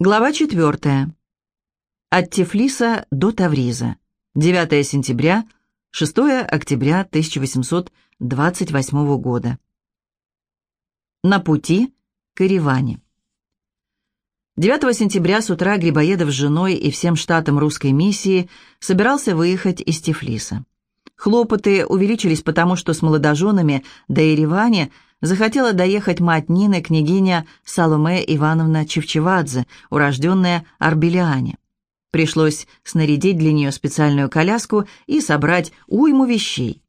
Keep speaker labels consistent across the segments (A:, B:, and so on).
A: Глава 4. От Тифлиса до Тавриза. 9 сентября, 6 октября 1828 года. На пути к Ереване. 9 сентября с утра Грибоедов с женой и всем штатом русской миссии собирался выехать из Тифлиса. Хлопоты увеличились потому, что с молодоженами до Ереване захотела доехать мать Нины, княгиня Саломе Ивановна Чевчевадзе, урожденная Арбелиане. Пришлось снарядить для нее специальную коляску и собрать уйму вещей.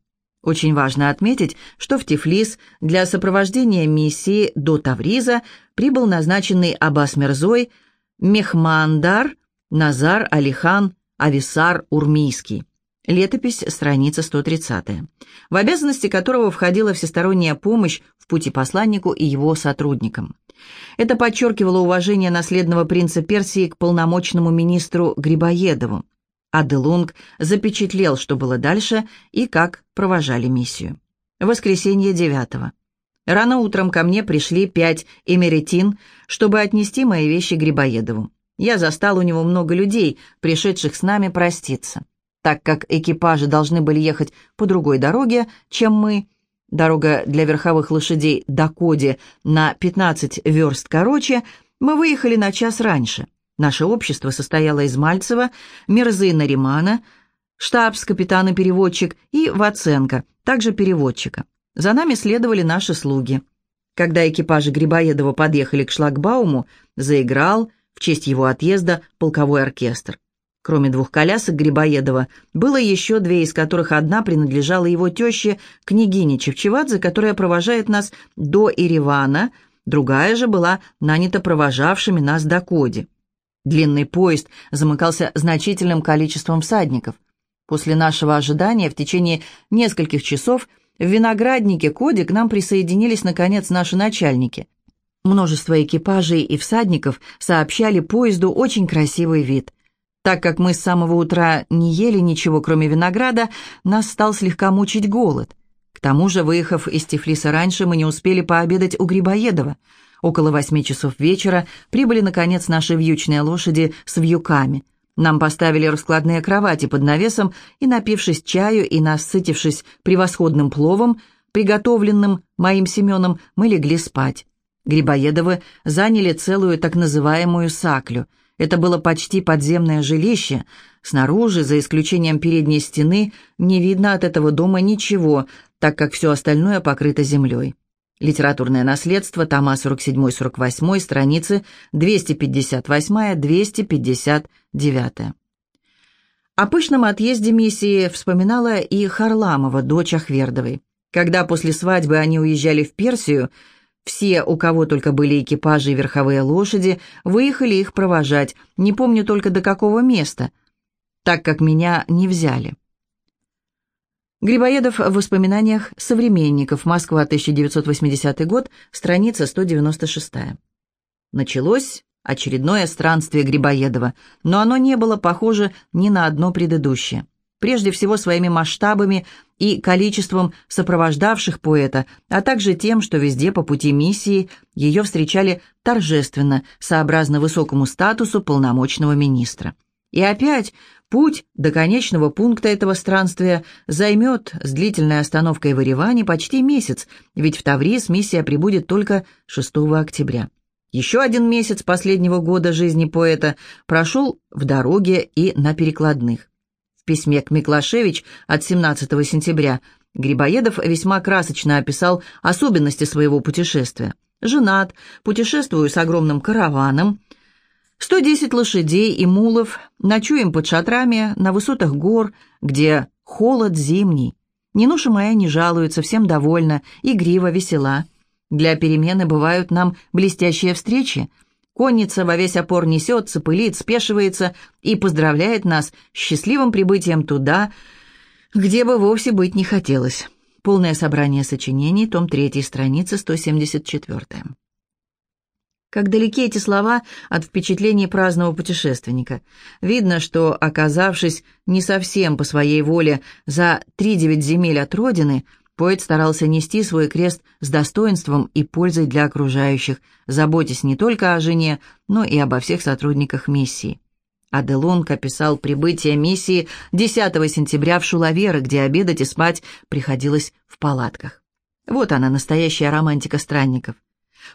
A: Очень важно отметить, что в Тифлис для сопровождения миссии до Тавриза прибыл назначенный Аббас Мерзой Мехмандар Назар Алихан Ависар Урмийский. Летопись, страница 130, в обязанности которого входила всесторонняя помощь в пути посланнику и его сотрудникам. Это подчеркивало уважение наследного принца Персии к полномочному министру Грибоедову. Аделунг запечатлел, что было дальше и как провожали миссию. Воскресенье 9 Рано утром ко мне пришли пять эмеретин, чтобы отнести мои вещи Грибоедову. Я застал у него много людей, пришедших с нами проститься так как экипажи должны были ехать по другой дороге, чем мы. Дорога для верховых лошадей до Коди на 15 верст короче, мы выехали на час раньше. Наше общество состояло из Мальцева, Мирзы Наримана, штабс-капитана-переводчик и Ваценко, также переводчика. За нами следовали наши слуги. Когда экипажи Грибоедова подъехали к шлагбауму, заиграл в честь его отъезда полковой оркестр. Кроме двух колясок Грибоедова, было еще две, из которых одна принадлежала его теще, княгине Чевчевадзе, которая провожает нас до Еревана, другая же была нанята провожавшими нас до Коди. Длинный поезд замыкался значительным количеством всадников. После нашего ожидания в течение нескольких часов в винограднике Коди к нам присоединились, наконец, наши начальники. Множество экипажей и всадников сообщали поезду очень красивый вид. Так как мы с самого утра не ели ничего, кроме винограда, нас стал слегка мучить голод. К тому же, выехав из Тифлиса раньше, мы не успели пообедать у Грибоедова. Около восьми часов вечера прибыли, наконец, наши вьючные лошади с вьюками. Нам поставили раскладные кровати под навесом, и, напившись чаю и насытившись превосходным пловом, приготовленным моим Семеном, мы легли спать. Грибоедовы заняли целую так называемую саклю — это было почти подземное жилище. Снаружи, за исключением передней стены, не видно от этого дома ничего, так как все остальное покрыто землей. Литературное наследство, тома 47-48, страницы 258-259. О пышном отъезде миссии вспоминала и Харламова, дочь Ахвердовой. Когда после свадьбы они уезжали в Персию – все, у кого только были экипажи и верховые лошади, выехали их провожать, не помню только до какого места, так как меня не взяли. Грибоедов в воспоминаниях современников. Москва, 1980 год, страница 196. Началось очередное странствие Грибоедова, но оно не было похоже ни на одно предыдущее прежде всего своими масштабами и количеством сопровождавших поэта, а также тем, что везде по пути миссии ее встречали торжественно, сообразно высокому статусу полномочного министра. И опять путь до конечного пункта этого странствия займет с длительной остановкой в Ереване почти месяц, ведь в Таврис миссия прибудет только 6 октября. Еще один месяц последнего года жизни поэта прошел в дороге и на перекладных письме к Миклашевич от 17 сентября Грибоедов весьма красочно описал особенности своего путешествия. «Женат, путешествую с огромным караваном, 110 лошадей и мулов, ночуем под шатрами на высотах гор, где холод зимний. Нинуша моя не жалуется, всем довольна, игрива, весела. Для перемены бывают нам блестящие встречи – Конница во весь опор несется, пылит, спешивается и поздравляет нас с счастливым прибытием туда, где бы вовсе быть не хотелось. Полное собрание сочинений, том 3, страница 174. Как далеки эти слова от впечатлений праздного путешественника. Видно, что, оказавшись не совсем по своей воле за три девять земель от родины, Поэт старался нести свой крест с достоинством и пользой для окружающих, заботясь не только о жене, но и обо всех сотрудниках миссии. Аделонг описал прибытие миссии 10 сентября в Шулаверы, где обедать и спать приходилось в палатках. Вот она, настоящая романтика странников.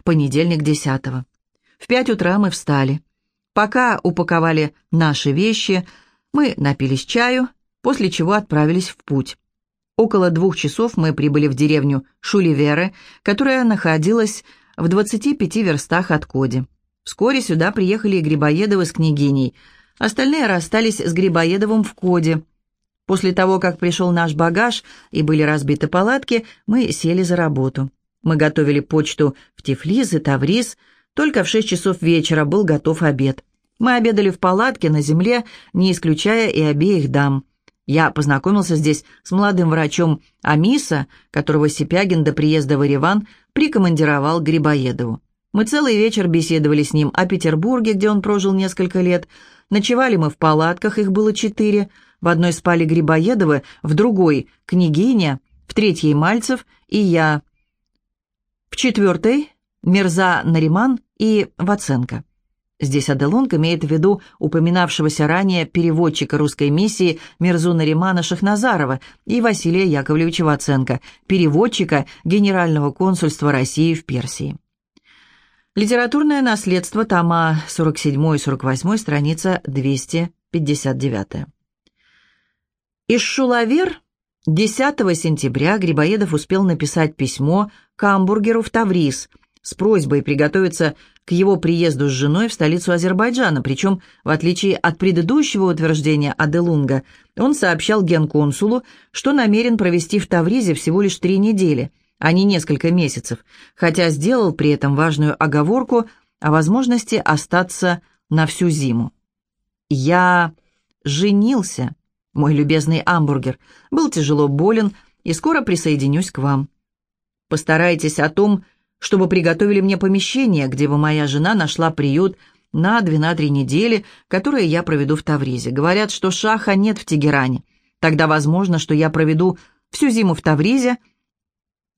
A: Понедельник 10 -го. В пять утра мы встали. Пока упаковали наши вещи, мы напились чаю, после чего отправились в путь. Около двух часов мы прибыли в деревню Шуливеры, которая находилась в 25 верстах от Коди. Вскоре сюда приехали и Грибоедовы с княгиней. Остальные расстались с Грибоедовым в Коде. После того, как пришел наш багаж и были разбиты палатки, мы сели за работу. Мы готовили почту в Тифлис и Таврис. Только в шесть часов вечера был готов обед. Мы обедали в палатке на земле, не исключая и обеих дам. Я познакомился здесь с молодым врачом Амиса, которого Сипягин до приезда в Ереван прикомандировал Грибоедову. Мы целый вечер беседовали с ним о Петербурге, где он прожил несколько лет. Ночевали мы в палатках, их было четыре. В одной спали Грибоедовы, в другой — Княгиня, в третьей — Мальцев и я. В четвертой — Мирза Нариман и Ваценко. Здесь Аделонг имеет в виду упоминавшегося ранее переводчика русской миссии Мирзу Наримана Шахназарова и Василия Яковлевича Ваценко, переводчика Генерального консульства России в Персии. Литературное наследство, тома 47 и 48, страница 259. Из Шулавер 10 сентября Грибоедов успел написать письмо Камбургеру в Таврис с просьбой приготовиться к его приезду с женой в столицу Азербайджана, причем, в отличие от предыдущего утверждения Аделунга, он сообщал генконсулу, что намерен провести в Тавризе всего лишь три недели, а не несколько месяцев, хотя сделал при этом важную оговорку о возможности остаться на всю зиму. «Я женился, мой любезный Амбургер, был тяжело болен и скоро присоединюсь к вам. Постарайтесь о том, чтобы приготовили мне помещение, где бы моя жена нашла приют на две-на три недели, которые я проведу в Тавризе. Говорят, что шаха нет в Тегеране. Тогда возможно, что я проведу всю зиму в Тавризе,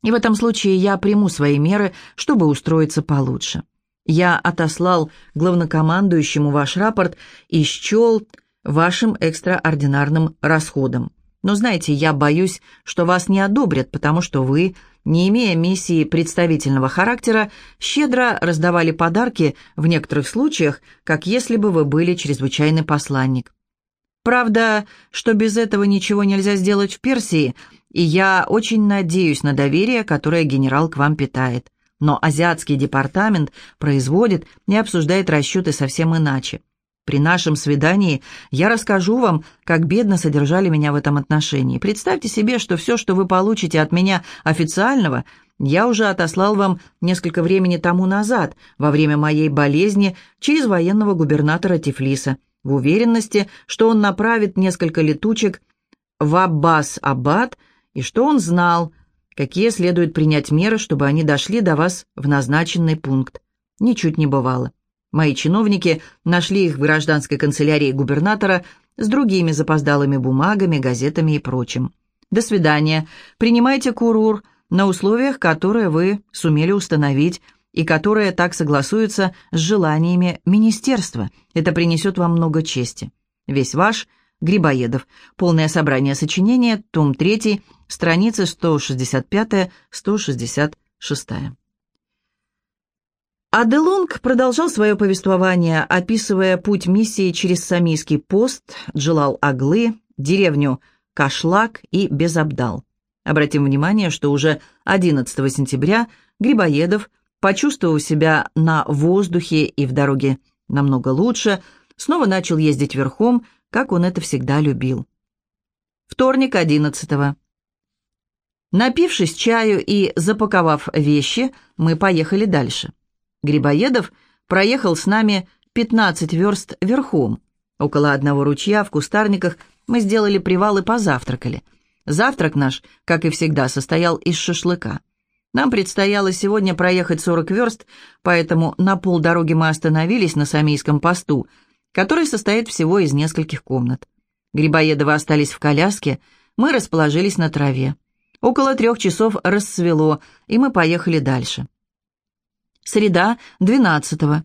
A: и в этом случае я приму свои меры, чтобы устроиться получше. Я отослал главнокомандующему ваш рапорт и счел вашим экстраординарным расходом. Но знаете, я боюсь, что вас не одобрят, потому что вы не имея миссии представительного характера, щедро раздавали подарки в некоторых случаях, как если бы вы были чрезвычайный посланник. Правда, что без этого ничего нельзя сделать в Персии, и я очень надеюсь на доверие, которое генерал к вам питает. Но азиатский департамент производит и обсуждает расчеты совсем иначе. При нашем свидании я расскажу вам, как бедно содержали меня в этом отношении. Представьте себе, что все, что вы получите от меня официального, я уже отослал вам несколько времени тому назад, во время моей болезни, через военного губернатора Тифлиса, в уверенности, что он направит несколько летучек в Аббас-Аббад, и что он знал, какие следует принять меры, чтобы они дошли до вас в назначенный пункт. Ничуть не бывало. Мои чиновники нашли их в гражданской канцелярии губернатора с другими запоздалыми бумагами, газетами и прочим. До свидания. Принимайте курур на условиях, которые вы сумели установить и которые так согласуются с желаниями министерства. Это принесет вам много чести. Весь ваш Грибоедов. Полное собрание сочинения, том 3, страницы 165-166. Аделонг продолжал свое повествование, описывая путь миссии через Самийский пост, Джалал-Аглы, деревню Кашлак и Безабдал. Обратим внимание, что уже 11 сентября Грибоедов, почувствовав себя на воздухе и в дороге намного лучше, снова начал ездить верхом, как он это всегда любил. Вторник 11 -го. Напившись чаю и запаковав вещи, мы поехали дальше. Грибоедов проехал с нами 15 верст верхом. Около одного ручья в кустарниках мы сделали привал и позавтракали. Завтрак наш, как и всегда, состоял из шашлыка. Нам предстояло сегодня проехать 40 верст, поэтому на полдороги мы остановились на Самийском посту, который состоит всего из нескольких комнат. Грибоедовы остались в коляске, мы расположились на траве. Около трех часов рассвело, и мы поехали дальше. Среда, 12-го.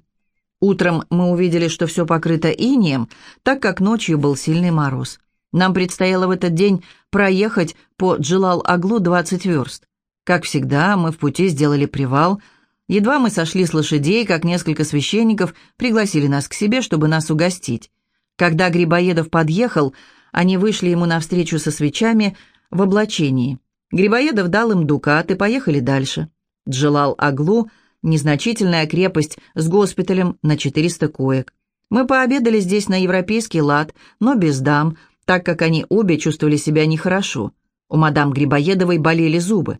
A: Утром мы увидели, что все покрыто инеем, так как ночью был сильный мороз. Нам предстояло в этот день проехать по Джилал-Аглу 20 верст. Как всегда, мы в пути сделали привал. Едва мы сошли с лошадей, как несколько священников пригласили нас к себе, чтобы нас угостить. Когда Грибоедов подъехал, они вышли ему навстречу со свечами в облачении. Грибоедов дал им дукат и поехали дальше. Джилал-Аглу – незначительная крепость с госпиталем на 400 коек. Мы пообедали здесь на европейский лад, но без дам, так как они обе чувствовали себя нехорошо. У мадам Грибоедовой болели зубы.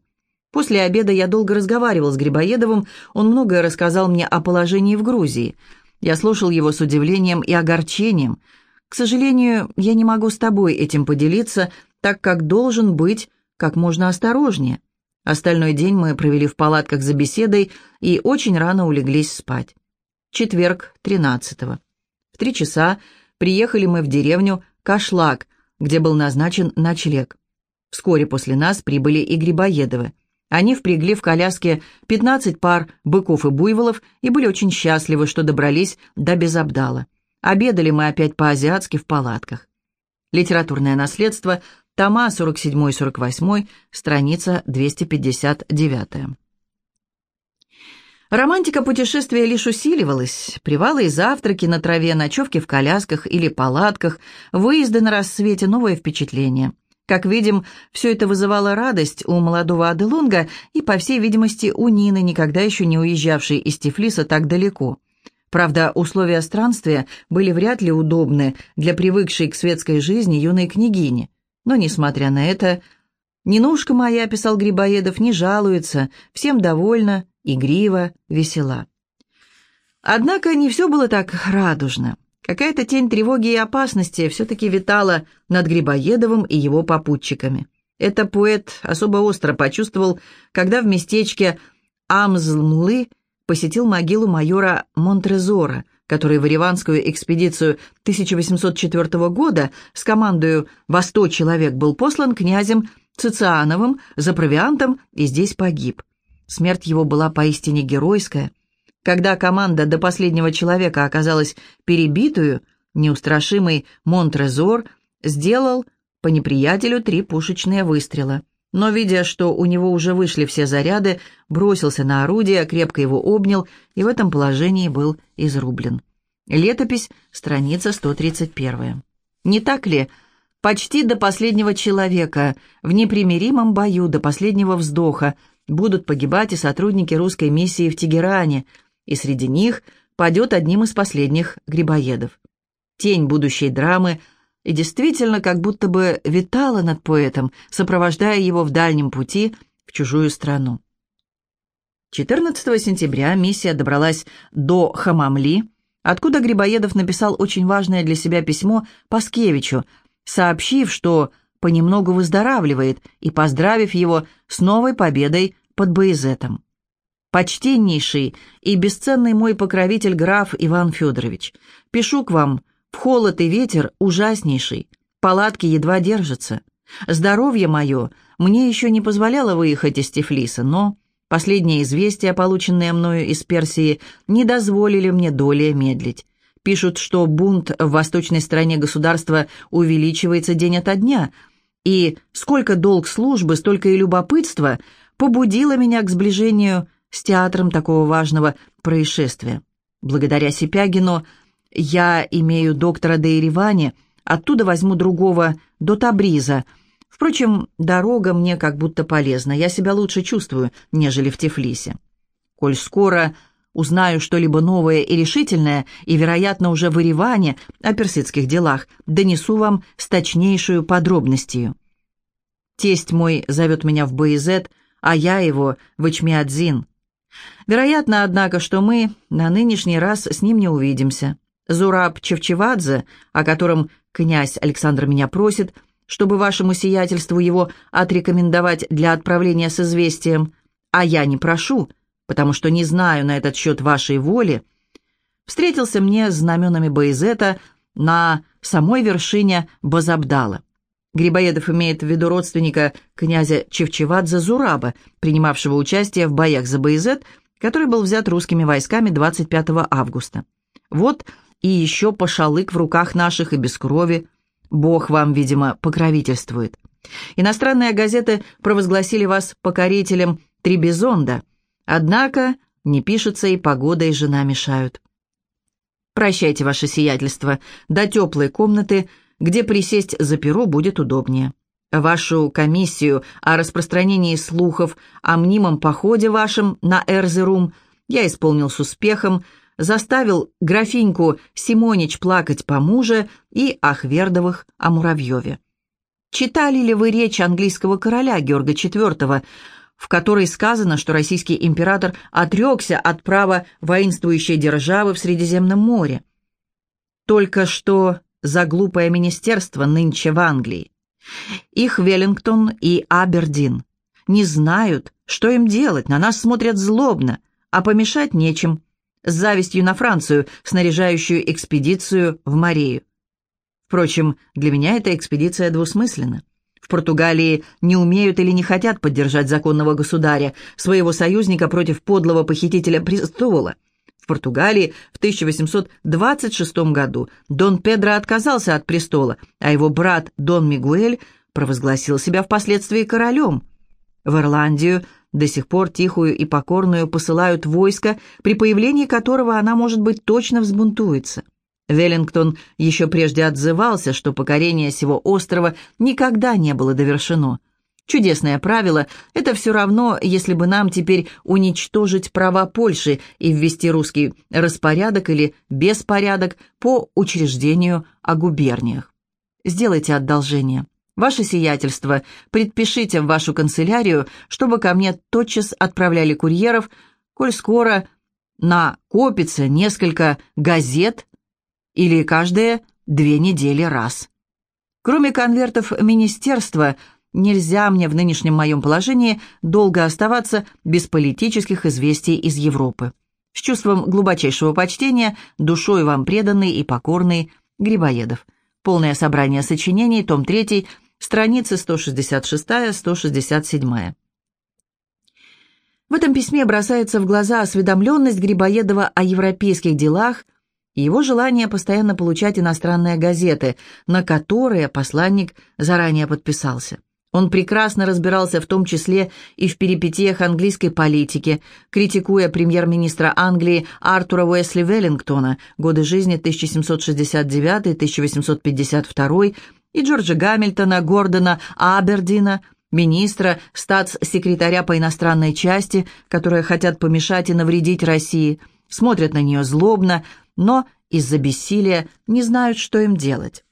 A: После обеда я долго разговаривал с Грибоедовым, он многое рассказал мне о положении в Грузии. Я слушал его с удивлением и огорчением. К сожалению, я не могу с тобой этим поделиться, так как должен быть как можно осторожнее. Остальной день мы провели в палатках за беседой и очень рано улеглись спать. Четверг, 13-го. В три часа приехали мы в деревню Кашлак, где был назначен ночлег. Вскоре после нас прибыли и Грибоедовы. Они впрягли в коляске 15 пар быков и буйволов и были очень счастливы, что добрались до Безобдала. Обедали мы опять по-азиатски в палатках. Литературное наследство, тома 47 и 48, страница 259. Романтика путешествия лишь усиливалась. Привалы и завтраки на траве, ночевки в колясках или палатках, выезды на рассвете, новые впечатления – как видим, все это вызывало радость у молодого Аделунга и, по всей видимости, у Нины, никогда еще не уезжавшей из Тифлиса так далеко. Правда, условия странствия были вряд ли удобны для привыкшей к светской жизни юной княгини. Но, несмотря на это, «Нинушка моя», — писал Грибоедов, — «не жалуется, всем довольна, игрива, весела». Однако не все было так радужно. Какая-то тень тревоги и опасности все-таки витала над Грибоедовым и его попутчиками. Это поэт особо остро почувствовал, когда в местечке Амзлмлы посетил могилу майора Монтрезора, который в Ириванскую экспедицию 1804 года с командою во сто человек был послан князем Цициановым за провиантом и здесь погиб. Смерть его была поистине геройская, когда команда до последнего человека оказалась перебитую, неустрашимый Монтрезор сделал по неприятелю три пушечные выстрела. Но, видя, что у него уже вышли все заряды, бросился на орудие, крепко его обнял и в этом положении был изрублен. Летопись, страница 131. Не так ли? Почти до последнего человека, в непримиримом бою до последнего вздоха, будут погибать и сотрудники русской миссии в Тегеране – и среди них падет одним из последних грибоедов. Тень будущей драмы и действительно как будто бы витала над поэтом, сопровождая его в дальнем пути в чужую страну. 14 сентября миссия добралась до Хамамли, откуда Грибоедов написал очень важное для себя письмо Паскевичу, сообщив, что понемногу выздоравливает, и поздравив его с новой победой под Боязетом почтеннейший и бесценный мой покровитель граф Иван Федорович, пишу к вам, холод и ветер ужаснейший, палатки едва держатся. Здоровье мое мне еще не позволяло выехать из Тифлиса, но последние известия, полученные мною из Персии, не дозволили мне долее медлить. Пишут, что бунт в восточной стороне государства увеличивается день ото дня, и сколько долг службы, столько и любопытства побудило меня к сближению с театром такого важного происшествия. Благодаря Сипягину я имею доктора до Ереване, оттуда возьму другого до Табриза. Впрочем, дорога мне как будто полезна, я себя лучше чувствую, нежели в Тифлисе. Коль скоро узнаю что-либо новое и решительное, и, вероятно, уже в Ереване о персидских делах, донесу вам с точнейшую подробностью. Тесть мой зовет меня в Боязет, а я его в Ичмиадзин. Вероятно, однако, что мы на нынешний раз с ним не увидимся. Зураб Чевчевадзе, о котором князь Александр меня просит, чтобы вашему сиятельству его отрекомендовать для отправления с известием, а я не прошу, потому что не знаю на этот счет вашей воли, встретился мне с знаменами Боязета на самой вершине Базабдала. Грибоедов имеет в виду родственника князя Чевчевадзе Зураба, принимавшего участие в боях за Баязет, который был взят русскими войсками 25 августа. Вот и еще пошалык в руках наших и без крови. Бог вам, видимо, покровительствует. Иностранные газеты провозгласили вас покорителем Трибизонда, однако не пишется и погода, и жена мешают. Прощайте, ваше сиятельство, до теплой комнаты, где присесть за перо будет удобнее. Вашу комиссию о распространении слухов о мнимом походе вашем на Эрзерум я исполнил с успехом, заставил графиньку Симонич плакать по муже и Ахвердовых о Муравьеве. Читали ли вы речь английского короля Георга IV, в которой сказано, что российский император отрекся от права воинствующей державы в Средиземном море? Только что за глупое министерство нынче в Англии. Их Веллингтон и Абердин не знают, что им делать, на нас смотрят злобно, а помешать нечем, с завистью на Францию, снаряжающую экспедицию в Марию. Впрочем, для меня эта экспедиция двусмысленна. В Португалии не умеют или не хотят поддержать законного государя, своего союзника против подлого похитителя престола. В Португалии в 1826 году Дон Педро отказался от престола, а его брат Дон Мигуэль провозгласил себя впоследствии королем. В Ирландию до сих пор тихую и покорную посылают войско, при появлении которого она, может быть, точно взбунтуется. Веллингтон еще прежде отзывался, что покорение сего острова никогда не было довершено. Чудесное правило – это все равно, если бы нам теперь уничтожить права Польши и ввести русский распорядок или беспорядок по учреждению о губерниях. Сделайте одолжение. Ваше сиятельство, предпишите в вашу канцелярию, чтобы ко мне тотчас отправляли курьеров, коль скоро накопится несколько газет или каждые две недели раз. Кроме конвертов министерства, нельзя мне в нынешнем моем положении долго оставаться без политических известий из Европы. С чувством глубочайшего почтения, душой вам преданный и покорный Грибоедов. Полное собрание сочинений, том 3, страницы 166-167. В этом письме бросается в глаза осведомленность Грибоедова о европейских делах – и его желание постоянно получать иностранные газеты, на которые посланник заранее подписался. Он прекрасно разбирался в том числе и в перипетиях английской политики, критикуя премьер-министра Англии Артура Уэсли Веллингтона, годы жизни 1769-1852, и Джорджа Гамильтона, Гордона Абердина, министра, статс-секретаря по иностранной части, которые хотят помешать и навредить России, смотрят на нее злобно, но из-за бессилия не знают, что им делать.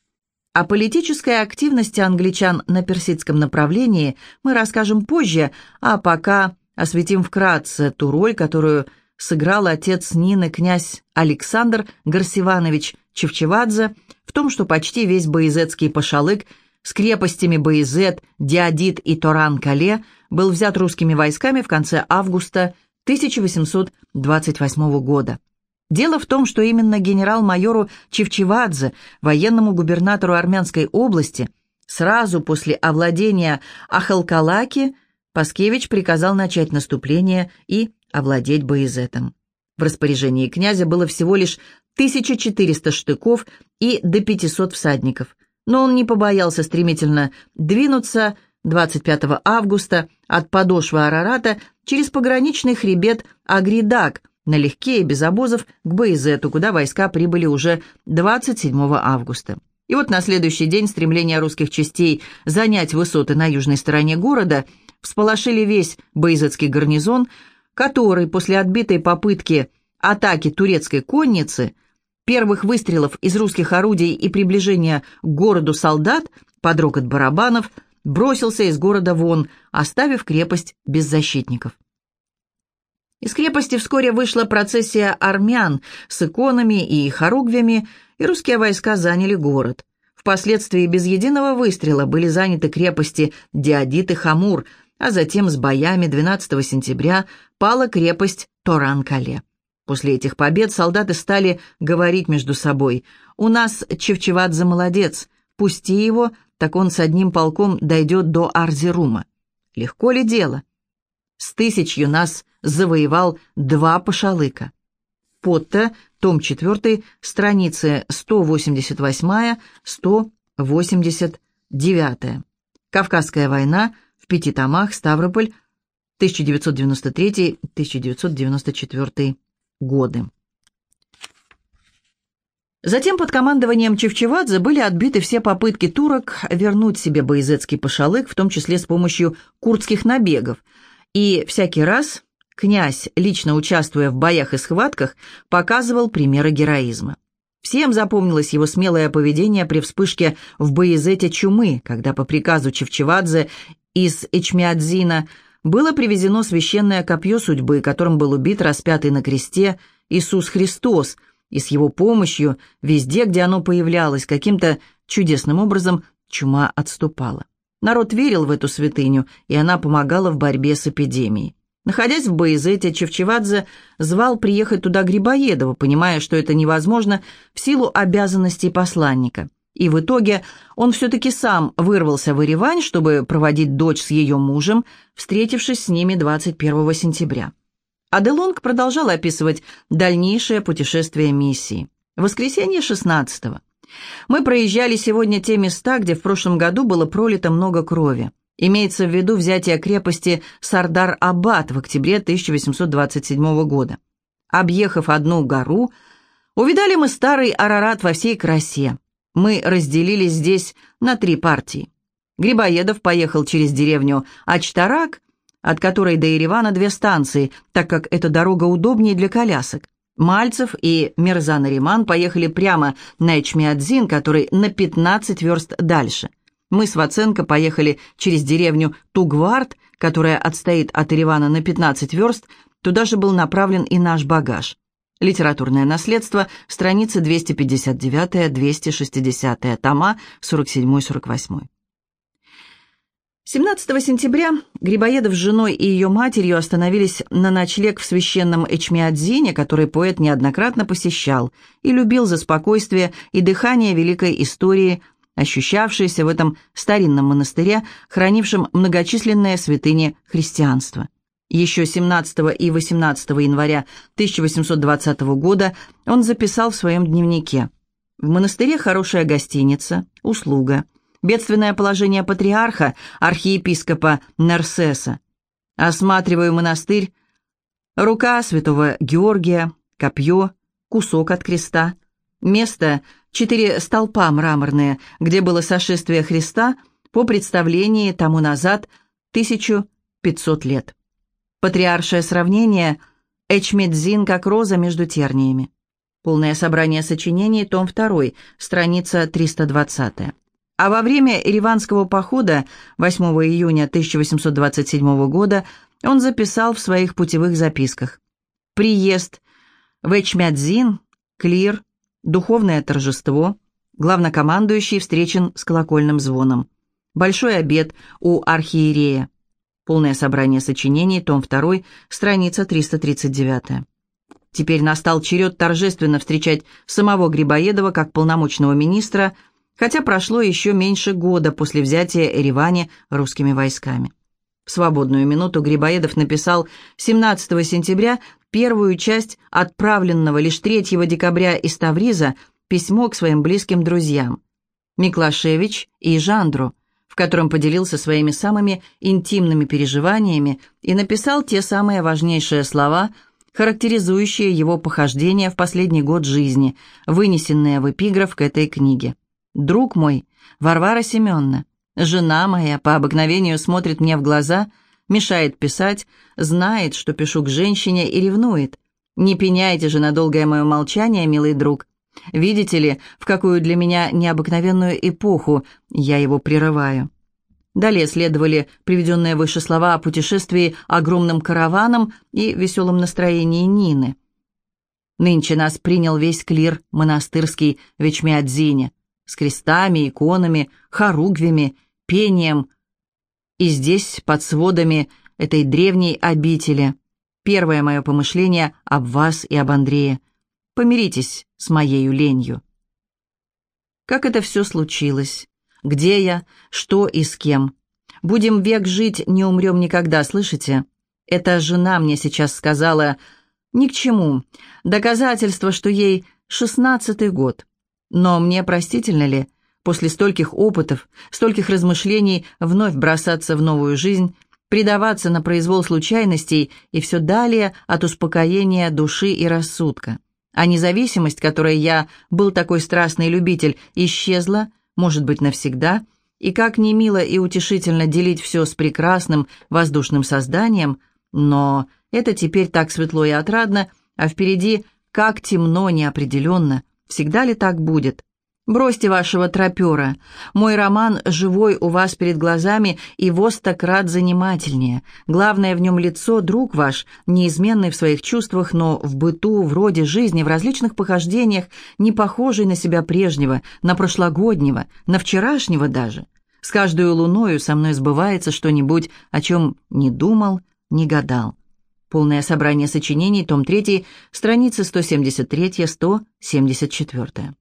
A: О политической активности англичан на персидском направлении мы расскажем позже, а пока осветим вкратце ту роль, которую сыграл отец Нины князь Александр Гарсиванович Чевчевадзе в том, что почти весь боязетский пошалык с крепостями Боязет, Диадит и Торан-Кале был взят русскими войсками в конце августа 1828 года. Дело в том, что именно генерал-майору Чевчевадзе, военному губернатору Армянской области, сразу после овладения Ахалкалаки, Паскевич приказал начать наступление и овладеть Боязетом. В распоряжении князя было всего лишь 1400 штыков и до 500 всадников, но он не побоялся стремительно двинуться 25 августа от подошвы Арарата через пограничный хребет Агридак – налегке и без обозов к Бейзету, куда войска прибыли уже 27 августа. И вот на следующий день стремление русских частей занять высоты на южной стороне города всполошили весь Бейзетский гарнизон, который после отбитой попытки атаки турецкой конницы, первых выстрелов из русских орудий и приближения к городу солдат под рокот барабанов, бросился из города вон, оставив крепость без защитников. Из крепости вскоре вышла процессия армян с иконами и хоругвями, и русские войска заняли город. Впоследствии без единого выстрела были заняты крепости Диадит и Хамур, а затем с боями 12 сентября пала крепость Торан-Кале. После этих побед солдаты стали говорить между собой «У нас Чевчевадзе молодец, пусти его, так он с одним полком дойдет до Арзерума. Легко ли дело? С тысячью нас завоевал два пошалыка. Потто, том 4, страницы 188-189. Кавказская война в пяти томах, Ставрополь, 1993-1994 годы. Затем под командованием Чевчевадзе были отбиты все попытки турок вернуть себе Боязетский пошалык, в том числе с помощью курдских набегов. И всякий раз князь, лично участвуя в боях и схватках, показывал примеры героизма. Всем запомнилось его смелое поведение при вспышке в Боязете чумы, когда по приказу Чевчевадзе из Эчмиадзина было привезено священное копье судьбы, которым был убит распятый на кресте Иисус Христос – и с его помощью везде, где оно появлялось, каким-то чудесным образом чума отступала. Народ верил в эту святыню, и она помогала в борьбе с эпидемией. Находясь в Боязете, Чевчевадзе звал приехать туда Грибоедова, понимая, что это невозможно в силу обязанностей посланника. И в итоге он все-таки сам вырвался в Еревань, чтобы проводить дочь с ее мужем, встретившись с ними 21 сентября. Аделонг продолжал описывать дальнейшее путешествие миссии. Воскресенье 16-го. Мы проезжали сегодня те места, где в прошлом году было пролито много крови. Имеется в виду взятие крепости Сардар-Абад в октябре 1827 года. Объехав одну гору, увидали мы старый Арарат во всей красе. Мы разделились здесь на три партии. Грибоедов поехал через деревню Ачтарак, от которой до Еревана две станции, так как эта дорога удобнее для колясок. Мальцев и Мирзан Риман поехали прямо на Эчмиадзин, который на 15 верст дальше. Мы с Ваценко поехали через деревню Тугвард, которая отстоит от Еревана на 15 верст, туда же был направлен и наш багаж. Литературное наследство, страницы 259-260, тома 47-48. 17 сентября Грибоедов с женой и ее матерью остановились на ночлег в священном Эчмиадзине, который поэт неоднократно посещал и любил за спокойствие и дыхание великой истории, ощущавшейся в этом старинном монастыре, хранившем многочисленные святыни христианства. Еще 17 и 18 января 1820 года он записал в своем дневнике «В монастыре хорошая гостиница, услуга» бедственное положение патриарха, архиепископа Нерсеса. Осматриваю монастырь. Рука святого Георгия, копье, кусок от креста. Место — четыре столпа мраморные, где было сошествие Христа по представлении тому назад 1500 лет. Патриаршее сравнение — Эчмедзин как роза между терниями. Полное собрание сочинений, том 2, страница 320. А во время Ереванского похода 8 июня 1827 года он записал в своих путевых записках «Приезд в Эчмядзин, Клир, духовное торжество, главнокомандующий встречен с колокольным звоном, большой обед у архиерея». Полное собрание сочинений, том 2, страница 339. Теперь настал черед торжественно встречать самого Грибоедова как полномочного министра – хотя прошло еще меньше года после взятия Эревани русскими войсками. В свободную минуту Грибоедов написал 17 сентября первую часть отправленного лишь 3 декабря из Тавриза письмо к своим близким друзьям Миклашевич и Жандру, в котором поделился своими самыми интимными переживаниями и написал те самые важнейшие слова, характеризующие его похождения в последний год жизни, вынесенные в эпиграф к этой книге. Друг мой, Варвара Семеновна, жена моя по обыкновению смотрит мне в глаза, мешает писать, знает, что пишу к женщине и ревнует. Не пеняйте же на долгое мое молчание, милый друг. Видите ли, в какую для меня необыкновенную эпоху я его прерываю. Далее следовали приведенные выше слова о путешествии огромным караваном и веселом настроении Нины. Нынче нас принял весь клир монастырский в Эчмиадзине с крестами, иконами, хоругвями, пением. И здесь, под сводами этой древней обители, первое мое помышление об вас и об Андрее. Помиритесь с моею ленью. Как это все случилось? где я, что и с кем. Будем век жить, не умрем никогда, слышите? Эта жена мне сейчас сказала ни к чему. Доказательство, что ей шестнадцатый год. Но мне простительно ли, после стольких опытов, стольких размышлений, вновь бросаться в новую жизнь, предаваться на произвол случайностей и все далее от успокоения души и рассудка? А независимость, которой я был такой страстный любитель, исчезла, может быть, навсегда, и как не мило и утешительно делить все с прекрасным воздушным созданием, но это теперь так светло и отрадно, а впереди как темно, неопределенно. Всегда ли так будет? Бросьте вашего тропера. Мой роман живой у вас перед глазами и востократ занимательнее. Главное в нем лицо, друг ваш, неизменный в своих чувствах, но в быту, в роде жизни, в различных похождениях, не похожий на себя прежнего, на прошлогоднего, на вчерашнего даже. С каждой луною со мной сбывается что-нибудь, о чем не думал, не гадал. Полное собрание сочинений, том 3, страницы 173-174.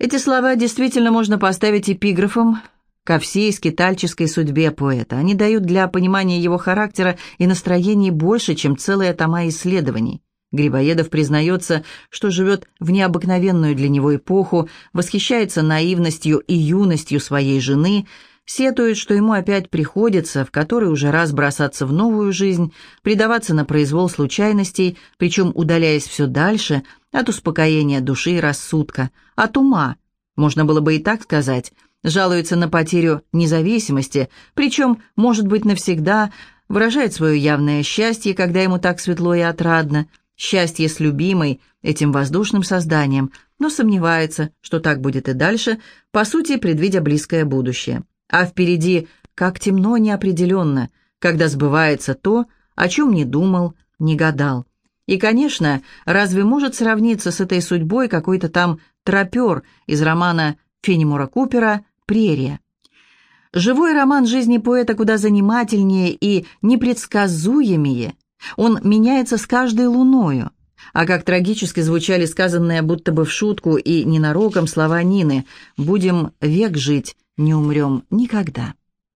A: Эти слова действительно можно поставить эпиграфом ко всей скитальческой судьбе поэта. Они дают для понимания его характера и настроений больше, чем целая тома исследований. Грибоедов признается, что живет в необыкновенную для него эпоху, восхищается наивностью и юностью своей жены – сетует, что ему опять приходится в который уже раз бросаться в новую жизнь, предаваться на произвол случайностей, причем удаляясь все дальше от успокоения души и рассудка, от ума, можно было бы и так сказать, жалуется на потерю независимости, причем, может быть, навсегда, выражает свое явное счастье, когда ему так светло и отрадно, счастье с любимой, этим воздушным созданием, но сомневается, что так будет и дальше, по сути, предвидя близкое будущее. А впереди как темно неопределенно, когда сбывается то, о чем не думал, не гадал. И, конечно, разве может сравниться с этой судьбой какой-то там тропер из романа Фенемора Купера «Прерия»? Живой роман жизни поэта куда занимательнее и непредсказуемее. Он меняется с каждой луною. А как трагически звучали сказанные будто бы в шутку и ненароком слова Нины «Будем век жить, не умрем никогда.